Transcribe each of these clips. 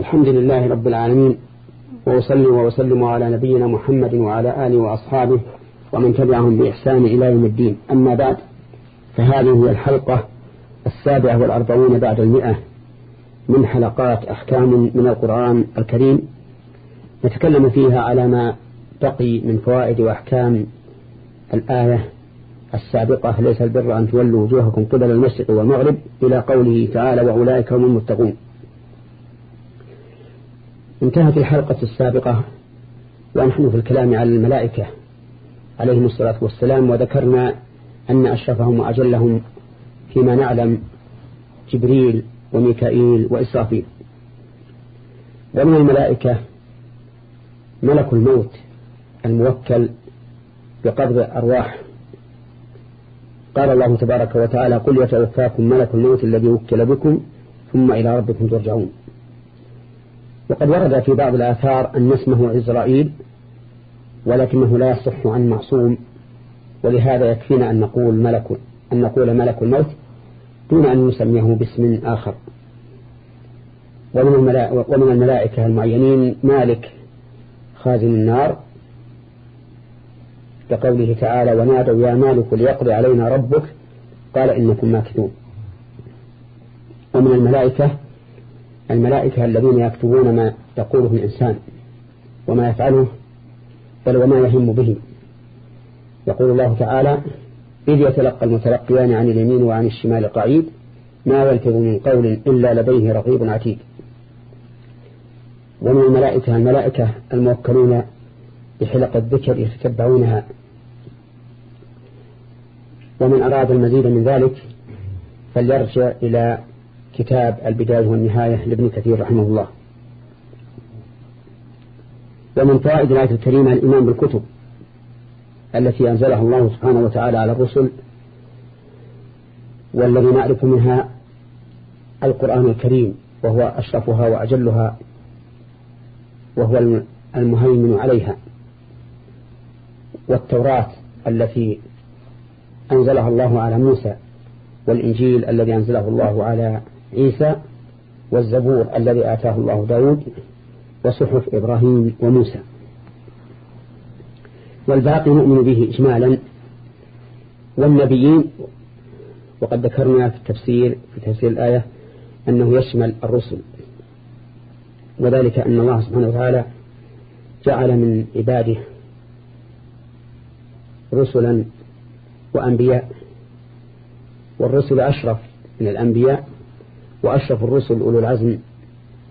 الحمد لله رب العالمين وأصلي وأسلم على نبينا محمد وعلى آله وأصحابه ومن تبعهم بإحسان إلى يوم الدين. أما بعد فهذه هي الحلقة السابعة والأربعون بعد المئة من حلقات أحكام من القرآن الكريم. نتكلم فيها على ما بقي من فوائد وأحكام الآية السابقة. ليس البر أن تولوا وجوهكم قبل المشرق والمغرب إلى قوله تعالى وأولئك هم المتقون انتهت الحلقة السابقة ونحن في الكلام على الملائكة عليهم الصلاة والسلام وذكرنا أن أشرفهم وأجلهم فيما نعلم جبريل وميكائيل وإسرافيل. ومن الملائكة ملك الموت الموكل بقبض أرواح. قال الله تبارك وتعالى قل يتوفاكم ملك الموت الذي وكل بكم ثم إلى ربكم ترجعون. وقد ورد في بعض الآثار أن اسمه إسرائيل ولكنه لا يصح عن معصوم ولهذا يكفينا أن نقول ملك أن نقول ملك الموت دون أن نسميه باسم آخر. ومن, الملائكة المعينين مالك خازن النار كقوله تعالى ونادوا يا مالك ليقض علينا ربك قال إنكم ماكثون. ومن الملائكة الملائكة الذين يكتبون ما يقوله الإنسان وما يفعله بل وما يهم به. يقول الله تعالى إذ يتلقى المتلقيان عن اليمين وعن الشمال قعيد ما يلفظ من قول إلا لديه رقيب عتيد. ومن الملائكة الملائكة الموكلون بحلق الذكر يتتبعونها. ومن أراد المزيد من ذلك فليرجع إلى كتاب البداية والنهاية لابن كثير رحمه الله. ومن فوائد الآية الكريمة الإيمان بالكتب التي أنزلها الله سبحانه وتعالى على الرسل والذي نعرف منها القرآن الكريم وهو أشرفها وأجلها وهو المهيمن عليها. والتوراة التي أنزلها الله على موسى والإنجيل الذي أنزله الله على عيسى والزبور الذي آتاه الله داود وصحف إبراهيم وموسى. والباقي نؤمن به إجمالا والنبيين وقد ذكرنا في التفسير في تفسير الآية أنه يشمل الرسل. وذلك أن الله سبحانه وتعالى جعل من عباده رسلا وأنبياء والرسل أشرف من الأنبياء وأشرف الرسل أولو العزم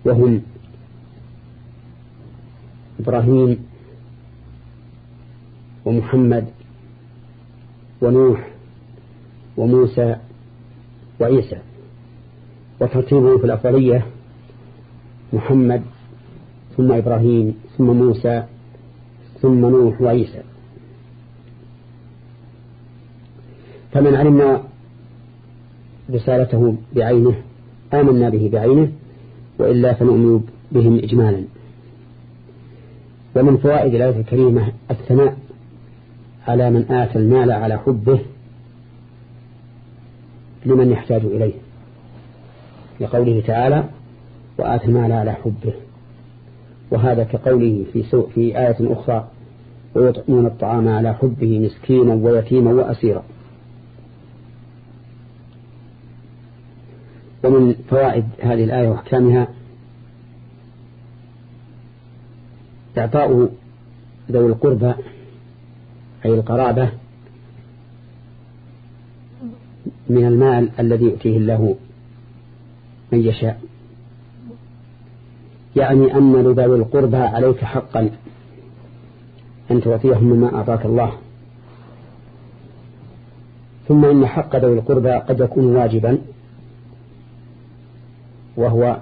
وهم إبراهيم ومحمد ونوح وموسى وعيسى. وترتيبه في الأفضلية محمد ثم إبراهيم ثم موسى ثم نوح وعيسى. فمن علمنا رسالته بعينه آمنا به بعينه وإلا فنؤمن بهم إجمالا. ومن فوائد الآية الكريمة الثناء على من آتى المال على حبه لمن يحتاج إليه لقوله تعالى وآتى المال على حبه وهذا كقوله في, في آية أخرى ويطعمون الطعام على حبه مسكينا ويتيما وأسيرا ومن فوائد هذه الآية وأحكامها إعطاء ذوي القربى أي القرابة من المال الذي يؤتيه الله من يشاء. يعني أن لذوي القربى عليك حقا أن تعطيهم مما أعطاك الله. ثم إن حق ذوي القربى قد يكون واجبا وهو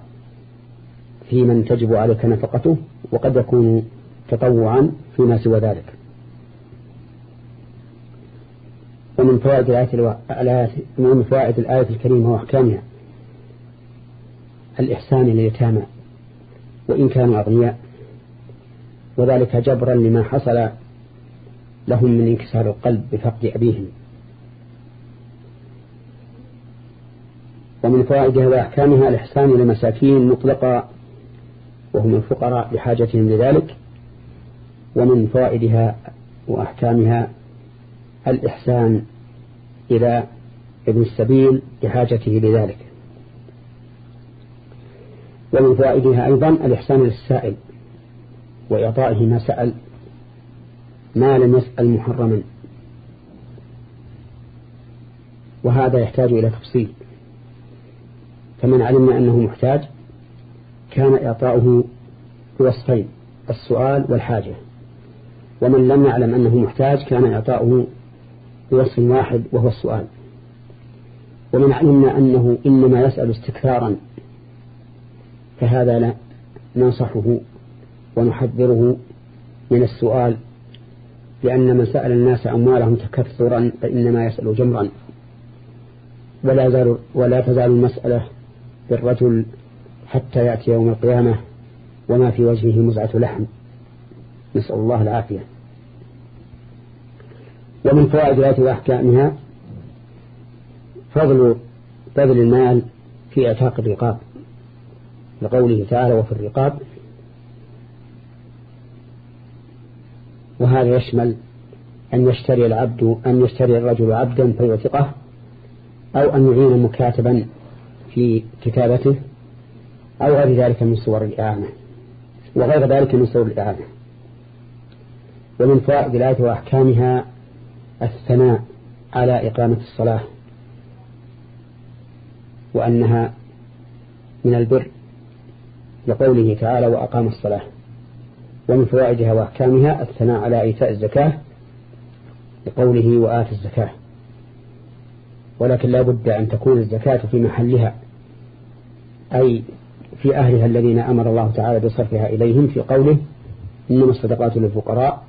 في من تجب عليك نفقته وقد يكون تطوعا فيما سوى ذلك. ومن فوائد الآية من فوائد الآية الكريمة وأحكامها الإحسان لليتامى وإن كانوا أغنياء وذلك جبرا لما حصل لهم من انكسار القلب بفقد أبيهم. ومن فوائدها وأحكامها الإحسان للمساكين مطلقا وهم الفقراء بحاجتهم لذلك ومن فوائدها وأحكامها الإحسان إلى ابن السبيل بحاجته لذلك. ومن فوائدها أيضا الإحسان للسائل وإعطائه ما سأل ما لم يسأل محرما. وهذا يحتاج إلى تفصيل. فمن علمنا أنه محتاج كان إعطاؤه بوصفين السؤال والحاجة. ومن لم يعلم أنه محتاج كان إعطاؤه بوصف واحد وهو السؤال. ومن علمنا أنه إنما يسأل استكثارا فهذا لا ننصحه ونحذره من السؤال لأن من سأل الناس أموالهم تكثرا فإنما يسأل جمرا. ولا, ولا تزال المسألة بالرجل حتى يأتي يوم القيامة وما في وجهه مزعة لحم. نسأل الله العافية. ومن فوائد الآية وأحكامها فضل بذل المال في إعتاق الرقاب. لقوله تعالى وفي الرقاب وهذا يشمل أن يشتري العبد أن يشتري الرجل عبدا فيعتقه أو أن يعين مكاتبا في كتابته أو غير ذلك من صور الإعانة وغير ذلك من صور الإعانة. ومن فائد الآية وأحكامها الثناء على إقامة الصلاة وأنها من البر لقوله تعالى وأقام الصلاة. ومن فوائدها وأحكامها الثناء على إيتاء الزكاة لقوله وآت الزكاة. ولكن لا بد أن تكون الزكاة في محلها. أي في أهلها الذين أمر الله تعالى بصرفها إليهم في قوله إنما الصدقات للفقراء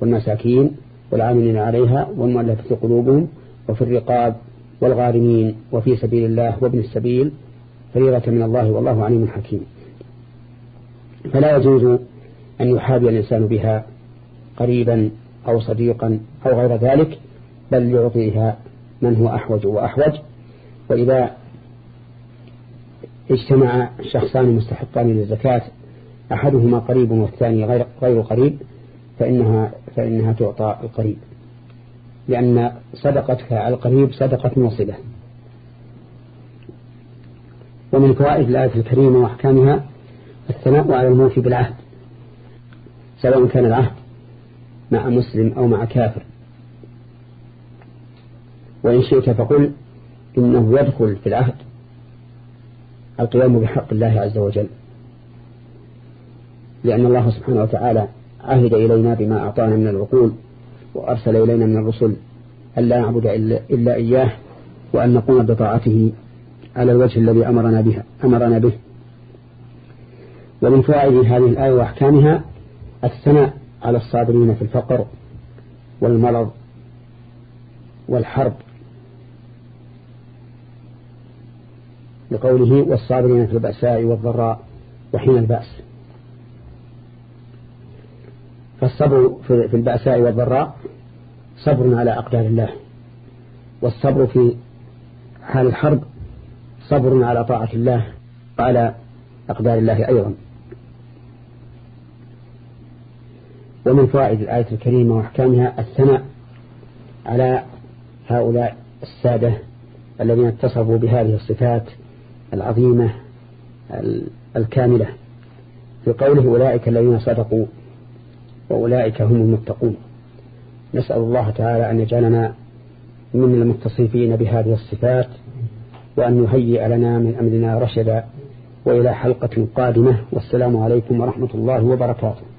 والمساكين والعاملين عليها والمؤلفة قلوبهم وفي الرقاب والغارمين وفي سبيل الله وابن السبيل فريضة من الله والله عليم حكيم. فلا يجوز أن يحابي الإنسان بها قريبا أو صديقا أو غير ذلك بل يعطيها من هو أحوج وأحوج. وإذا اجتمع شخصان مستحقان للزكاة أحدهما قريب والثاني غير, غير قريب فإنها, فإنها تعطى القريب. لأن صدقتك على القريب صدقة موصلة ومن فوائد الآية الكريمة وأحكامها الثناء على الموفي بالعهد سواء كان العهد مع مسلم أو مع كافر. وإن شئت فقل إنه يدخل في العهد. القيام بحق الله عز وجل. لأن الله سبحانه وتعالى عهد إلينا بما أعطانا من العقول وأرسل إلينا من الرسل أن لا نعبد إلا إياه وأن نقوم بطاعته على الوجه الذي أمرنا, بها أمرنا به. ومن فوائد هذه الآية وأحكامها الثناء على الصابرين في الفقر والمرض والحرب لقوله والصابرين في البأساء والضراء وحين البأس. فالصبر في البأساء والضراء صبر على أقدار الله. والصبر في حال الحرب صبر على طاعة الله وعلى أقدار الله أيضا. ومن فوائد الآية الكريمة وأحكامها الثناء على هؤلاء السادة الذين اتصفوا بهذه الصفات العظيمة الكاملة. في قوله أولئك الذين صدقوا وأولئك هم المتقون. نسأل الله تعالى أن يجعلنا من المتصفين بهذه الصفات وأن يهيئ لنا من أمرنا رشدا وإلى حلقة قادمة. والسلام عليكم ورحمة الله وبركاته.